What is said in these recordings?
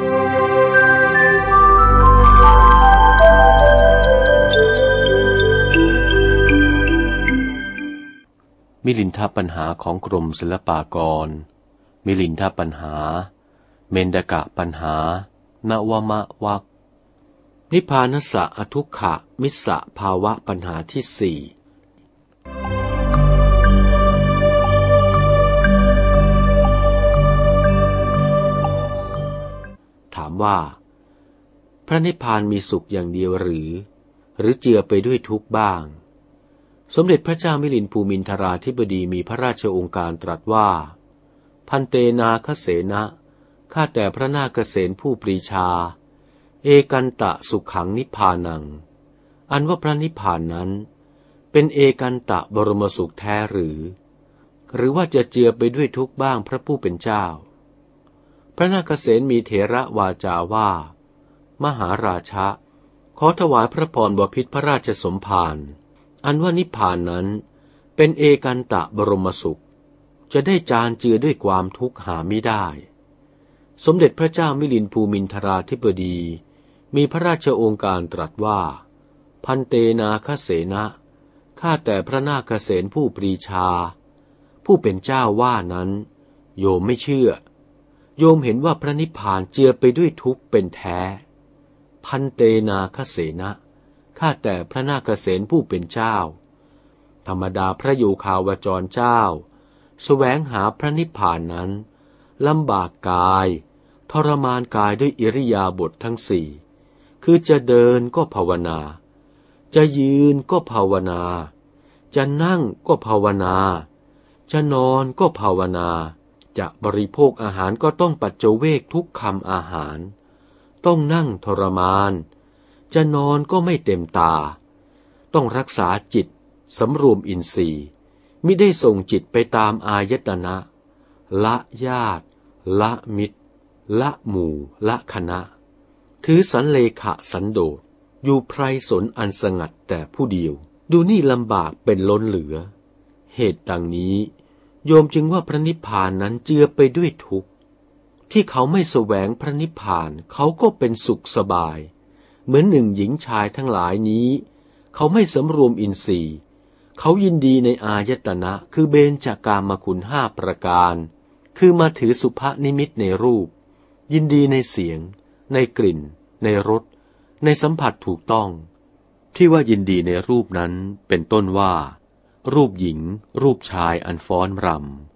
มิลินทปัญหาของกรมศิลปากร มิลินทปัญหา เมนดกะปัญหา นวมะวักนิพานสะอทุกขะมิสะภาวะปัญหาที่สี่ ว่า พระนิพพานมีสุขอย่างเดียวหรือ หรือเจือไปด้วยทุกข์บ้าง สมเด็จพระเจ้ามิลินภูมินทราธิบดีมีพระราชองค์การตรัสว่า พันเตนาคเสนะข้าแต่พระนาคเษนผู้ปรีชา เอกันตะสุขขังนิพพานัง อันว่าพระนิพพานนั้น เป็นเอกันตะบรมสุขแท้หรือ หรือว่าจะเจือไปด้วยทุกบ้างพระผู้เป็นเจ้า พระนาคเษนมีเถระวาจาว่า มหาราชะ ขอถวายพระพรบพิษพระราชสมภารอันว่านิพพานนั้นเป็นเอกันตะบรมสุข จะได้จานเจือด้วยความทุกข์หาไม่ได้ สมเด็จพระเจ้ามิลินภูมินทราธิบดี มีพระราชโองการตรัสว่า พันเตนาคเสนะข้าแต่พระนาคเสนผู้ปรีชา ผู้เป็นเจ้าว่านั้น โยมไม่เชื่อ โยมเห็นว่าพระนิพพานเจือไปด้วยทุกข์เป็นแท้ พันเตนาคเสนะข้าแต่พระนาคเสนผู้เป็นเจ้า ธรรมดาพระโยคาวจรเจ้าสแสวงหาพระนิพพานนั้นลำบากกาย ทรมานกายด้วยอิริยาบถททั้งสี่ คือจะเดินก็ภาวนา จะยืนก็ภาวนา จะนั่งก็ภาวนา จะนอนก็ภาวนา จะบริโภคอาหารก็ต้องปัจเจเวกทุกคำอาหาร ต้องนั่งทรมาน จะนอนก็ไม่เต็มตา ต้องรักษาจิตสำรวมอินทรีย์มิได้ส่งจิตไปตามอายตนะ ละญาติ ละมิตร ละหมู่ ละคณะ ถือสันเลขะสันโดษอยู่ไพรสนอันสงัดแต่ผู้เดียว ดูนี่ลำบากเป็นล้นเหลือ เหตุดังนี้ โยมจึงว่าพระนิพพานนั้นเจือไปด้วยทุกข์ ที่เขาไม่แสวงพระนิพพานเขาก็เป็นสุขสบาย เหมือนหนึ่งหญิงชายทั้งหลายนี้ เขาไม่สำรวมอินทรีย์ เขายินดีในอายตนะคือเบญจากามคุณห้าประการ คือมาถือสุภนิมิตในรูป ยินดีในเสียง ในกลิ่น ในรสในสัมผัสถูกต้อง ที่ว่ายินดีในรูปนั้นเป็นต้นว่า รูปหญิง รูปชายอันฟ้อนร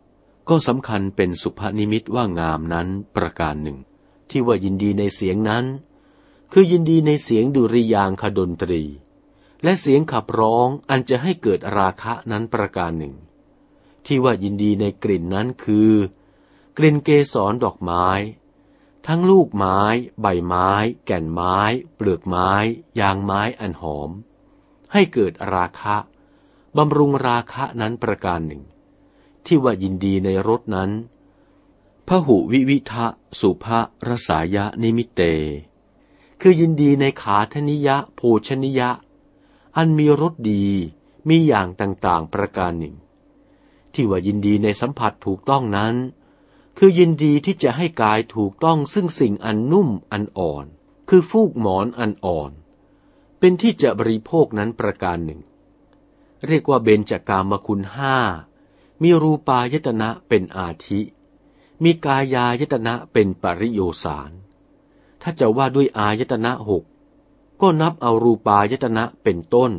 ำ ก็สำคัญเป็นสุภนิมิตว่างามนั้นประการหนึ่ง ที่ว่ายินดีในเสียงนั้น คือยินดีในเสียงดุริยางคดนตรี และเสียงขับร้องอันจะให้เกิดราคะนั้นประการหนึ่ง ที่ว่ายินดีในกลิ่นนั้นคือ กลิ่นเกสรดอกไม้ ทั้งลูกไม้ ใบไม้ แก่นไม้ เปลือกไม้ ยางไม้อันหอม ให้เกิดราคะ บำรุงราคะนั้นประการหนึ่ง ที่ว่ายินดีในรสนั้นพหุวิวิทะสุภะรสายะนิมิเต คือยินดีในขาธนิยะโภชนิยะ อันมีรสดีมีอย่างต่างๆประการหนึ่ง ที่ว่ายินดีในสัมผัสถูกต้องนั้น คือยินดีที่จะให้กายถูกต้องซึ่งสิ่งอันนุ่มอันอ่อน คือฟูกหมอนอันอ่อน เป็นที่จะบริโภคนั้นประการหนึ่ง เรียกว่าเบญจากามคุณห้า มีรูปายตนะเป็นอาทิ มีกายายตนะเป็นปริโยสาร ถ้าจะว่าด้วยอายตนะหก ก็นับเอารูปายตนะเป็นต้น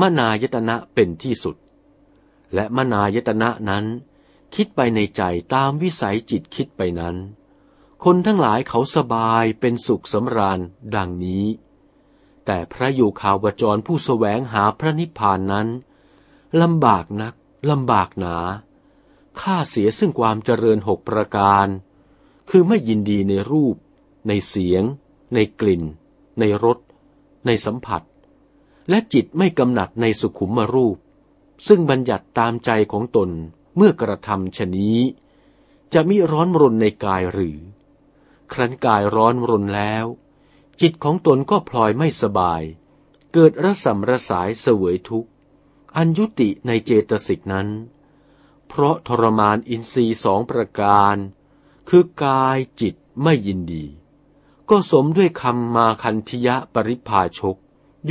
มนายตนะเป็นที่สุด และมนายตนะนั้น คิดไปในใจตามวิสัยจิตคิดไปนั้น คนทั้งหลายเขาสบายเป็นสุขสำราญดังนี้ แต่พระโยคาวจรผู้สแสวงหาพระนิพพานนั้นลำบากนักลำบากหนาค่าเสียซึ่งความเจริญหกประการ คือไม่ยินดีในรูป ในเสียง ในกลิ่น ในรส ในสัมผัส และจิตไม่กำหนัดในสุขุมรูป ซึ่งบัญญัติตามใจของตนเมื่อกระทำชนี้ จะมิร้อนรนในกายหรือ ครั้นกายร้อนรนแล้ว จิตของตนก็พลอยไม่สบาย เกิดระสำระสายเสวยทุกข์ อันยุติในเจตสิกนั้น เพราะทรมานอินทรีย์สองประการ คือกายจิตไม่ยินดี ก็สมด้วยคำมาคันธยะปริพาชก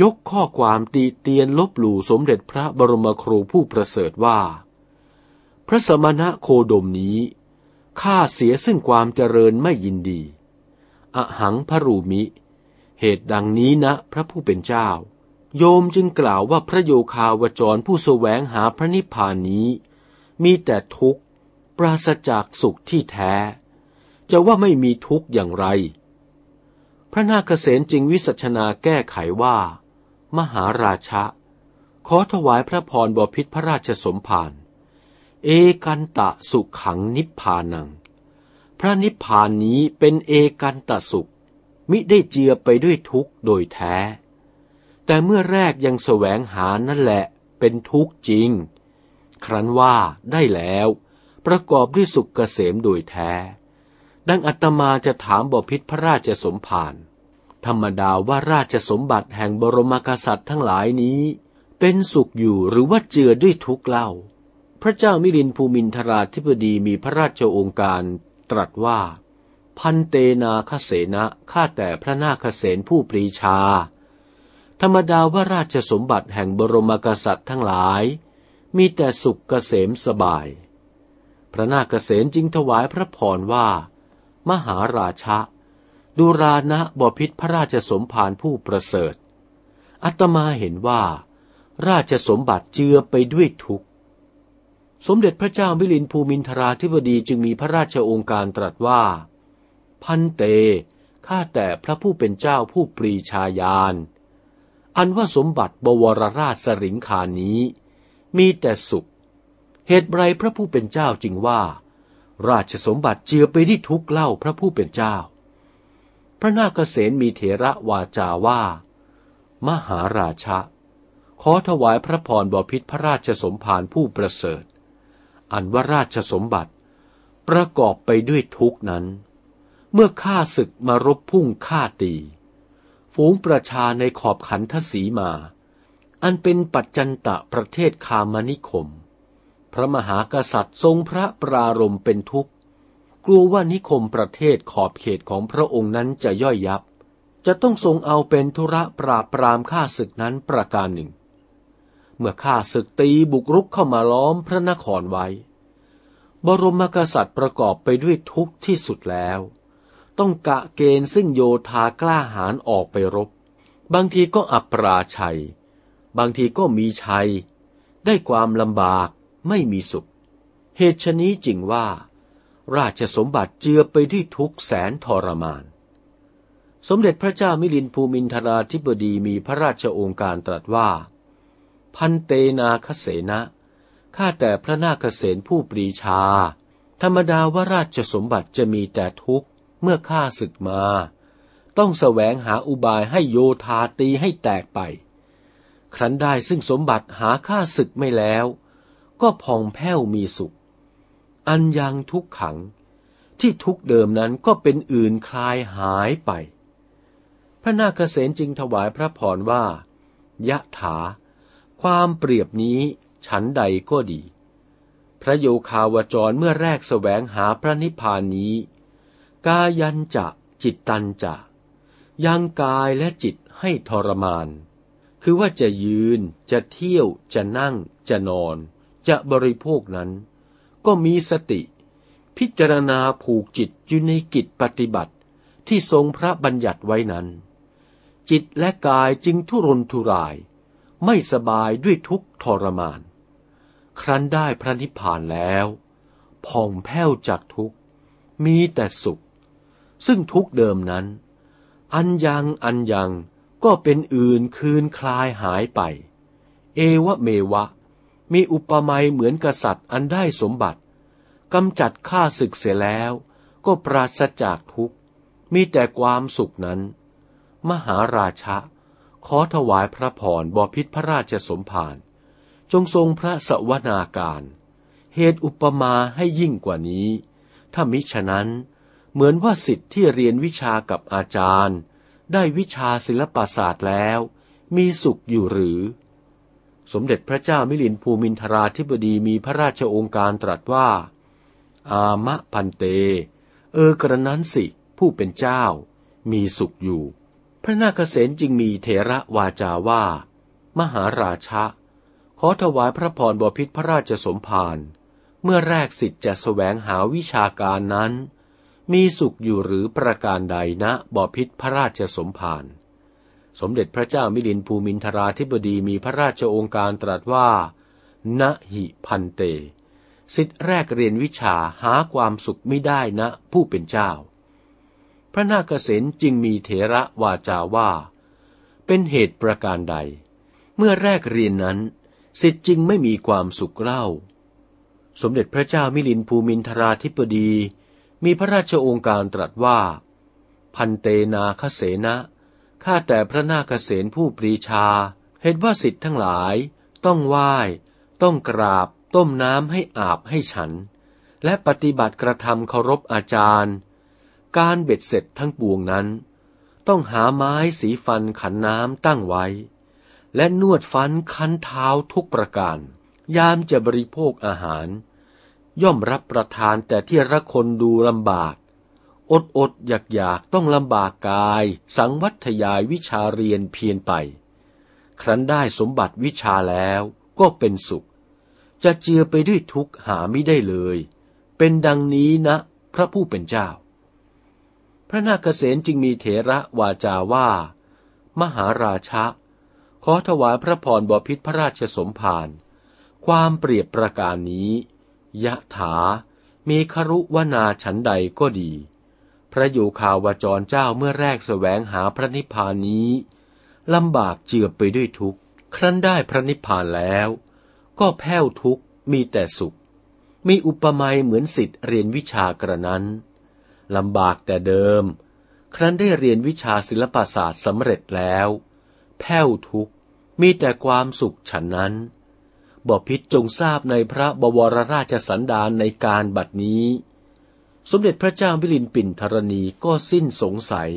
ยกข้อความตีเตียนลบหลู่สมเด็จพระบรมครูผู้ประเสริฐว่า พระสมณะโคดมนี้ข้าเสียซึ่งความเจริญไม่ยินดี อหังพรูมิ เหตุดังนี้นะพระผู้เป็นเจ้า โยมจึงกล่าวว่าพระโยคาวจรผู้แสวงหาพระนิพพานนี้ มีแต่ทุกข์ ปราศจากสุขที่แท้ จะว่าไม่มีทุกข์อย่างไร พระนาคเษนจึงวิสัชนาแก้ไขว่า มหาราชะ ขอถวายพระพรบพิษพระราชสมภารเอกันตะสุขขังนิพพานัง พระนิพพานนี้เป็นเอกันตะสุข มิได้เจือไปด้วยทุกข์โดยแท้ แต่เมื่อแรกยังแสวงหานั่นแหละเป็นทุกข์จริง ครั้นว่าได้แล้ว ประกอบด้วยสุขเกษมโดยแท้ ดังอัตมาจะถามบพิษพระราชสมภารธรรมดาว่าราชสมบัติแห่งบรมกษัตริย์ทั้งหลายนี้ เป็นสุขอยู่หรือว่าเจือด้วยทุกข์เล่า พระเจ้ามิลินภูมินทราธิบดีมีพระราชโองการตรัสว่า พันเตนาคเสนะข้าแต่พระนาคเสนผู้ปรีชา ธรรมดาว่าราชสมบัติแห่งบรมกษัตริย์ทั้งหลาย มีแต่สุขเกษมสบาย พระนาคเสนจึงถวายพระพรว่า มหาราชะดูรานะบพิษพระราชสมภารผู้ประเสริฐ อัตมาเห็นว่า ราชสมบัติเจือไปด้วยทุกข์ สมเด็จพระเจ้ามิลินภูมินทราธิบดีจึงมีพระราชองค์การตรัสว่า พันเต ข้าแต่พระผู้เป็นเจ้าผู้ปรีชาญาณ อันว่าสมบัติบวรราชสริงคานี้ มีแต่สุข เหตุไรพระผู้เป็นเจ้าจึงว่า ราชสมบัติเจือไปที่ทุกเล่าพระผู้เป็นเจ้า พระนาคเษนมีเถระวาจาว่า มหาราชะขอถวายพระพรบพิษพระราชสมภารผู้ประเสริฐ อันว่าราชสมบัติประกอบไปด้วยทุกนั้น เมื่อข้าศึกมารบพุ่งฆ่าตี ฝูงประชาในขอบขันทศีมา อันเป็นปัจจันตะประเทศคามนิคม พระมหากษัตริย์ทรงพระปรารมเป็นทุกข์ กลัวว่านิคมประเทศขอบเขตของพระองค์นั้นจะย่อยยับ จะต้องทรงเอาเป็นธุระปราบปรามข้าศึกนั้นประการหนึ่ง เมื่อข้าศึกตีบุกรุกเข้ามาล้อมพระนครไว้ บรมกษัตริย์ประกอบไปด้วยทุกข์ที่สุดแล้ว ต้องกะเกณฑ์ซึ่งโยธากล้าหาญออกไปรบ บางทีก็อับปราชัย บางทีก็มีชัย ได้ความลำบากไม่มีสุข เหตุชนี้จริงว่า ราชสมบัติเจือไปด้วยทุกแสนทรมาน สมเด็จพระเจ้ามิลินภูมินทราธิบดีมีพระราชโองการตรัสว่า พันเตนาคเสนะข้าแต่พระนาคเสนผู้ปรีชา ธรรมดาว่าราชสมบัติจะมีแต่ทุกข์ เมื่อข้าศึกมา ต้องแสวงหาอุบายให้โยธาตีให้แตกไป ครั้นได้ซึ่งสมบัติหาข้าศึกไม่แล้ว ก็ผ่องแผ้วมีสุข อันยังทุกขัง ที่ทุกเดิมนั้นก็เป็นอื่นคลายหายไป พระนาคเษนจึงถวายพระพรว่ายะถา ความเปรียบนี้ฉันใดก็ดี พระโยคาวจรเมื่อแรกแสวงหาพระนิพพานนี้ กายันจะจิตตันจะยังกายและจิตให้ทรมาน คือว่าจะยืน จะเที่ยว จะนั่ง จะนอน จะบริโภคนั้น ก็มีสติ พิจารณาผูกจิตอยู่ในกิจปฏิบัติที่ทรงพระบัญญัติไว้นั้น จิตและกายจึงทุรนทุราย ไม่สบายด้วยทุกทรมาน ครั้นได้พระนิพพานแล้ว ผ่องแผ้วจากทุกมีแต่สุข ซึ่งทุกเดิมนั้น อันยังอันยังก็เป็นอื่นคืนคลายหายไป เอวะเมวะ มีอุปมาเหมือนกษัตริย์อันได้สมบัติกำจัดข้าศึกเสียแล้ว ก็ปราศจากทุกมีแต่ความสุขนั้น มหาราชะ ขอถวายพระพรบพิษพระราชสมภารจงทรงพระสวนาการ เหตุอุปมาให้ยิ่งกว่านี้ ถ้ามิฉะนั้น เหมือนว่าสิทธิ์ที่เรียนวิชากับอาจารย์ ได้วิชาศิลปศาสตร์แล้ว มีสุขอยู่หรือ สมเด็จพระเจ้ามิลินภูมินทราธิบดีมีพระราชโองการตรัสว่า อามะพันเต เออกระนั้นสิ ผู้เป็นเจ้า มีสุขอยู่ พระนาคเษนจึงมีเถระวาจาว่า มหาราชะ ขอถวายพระพรบพิษพระราชสมภารเมื่อแรกสิทธิ์จะแสวงหาวิชาการนั้น มีสุขอยู่หรือประการใดนะบอพิษพระราชสมภาร สมเด็จพระเจ้ามิลินภูมินทราธิบดีมีพระราชโองการตรัสว่าณหิพันเต สิทธิแรกเรียนวิชาหาความสุขไม่ได้นะผู้เป็นเจ้า พระนาคเษนจึงมีเถระวาจาว่า เป็นเหตุประการใด เมื่อแรกเรียนนั้น สิทธิจึงไม่มีความสุขเล่า สมเด็จพระเจ้ามิลินภูมินทราธิบดี มีพระราชโองการตรัสว่า พันเตนาคเสนะข้าแต่พระนาคเษนผู้ปรีชา เห็นว่าสิทธิ์ทั้งหลาย ต้องไหว้ ต้องกราบ ต้มน้ำให้อาบให้ฉัน และปฏิบัติกระทำเคารพอาจารย์ การเบ็ดเสร็จทั้งปวงนั้น ต้องหาไม้สีฟันขันน้ำตั้งไว้ และนวดฟันคันเท้าทุกประการ ยามจะบริโภคอาหาร ย่อมรับประทานแต่ที่ระคนดูลำบาก อดอดอยากอยากต้องลำบากกาย สังวัตยายวิชาเรียนเพียนไป ครั้นได้สมบัติวิชาแล้วก็เป็นสุข จะเจือไปด้วยทุกข์หาไม่ได้เลย เป็นดังนี้นะ พระผู้เป็นเจ้า พระนาคเษนจึงมีเถระวาจาว่า มหาราชะ ขอถวายพระพรบพิษพระราชสมภารความเปรียบประการนี้ ยะถา มีครุวนาฉันใดก็ดี พระโยคาวจรเจ้าเมื่อแรกแสวงหาพระนิพพานนี้ลำบากเจือไปด้วยทุกข์ ครั้นได้พระนิพพานแล้ว ก็แผ้วทุกข์มีแต่สุข มีอุปมาเหมือนสิทธิ์เรียนวิชากระนั้นลำบากแต่เดิม ครั้นได้เรียนวิชาศิลปศาสตร์สำเร็จแล้ว แผ้วทุกข์มีแต่ความสุขฉันนั้น บพิษจงทราบในพระบวรราชสันดานในการบัดนี้ สมเด็จพระเจ้าวิลินปินธรณีก็สิ้นสงสัย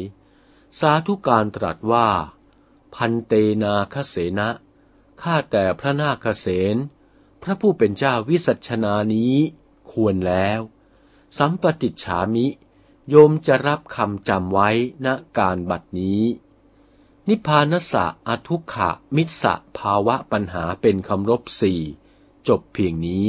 สาธุการตรัสว่า พันเตนาคเสนะข้าแต่พระนาคเสนพระผู้เป็นเจ้าวิสัชนานี้ควรแล้ว สัมปติฉามิ โยมจะรับคำจำไว้ณการบัดนี้ นิพพานสะอทุกขะมิสะภาวะปัญหาเป็นคำรบสี่ จบเพียงนี้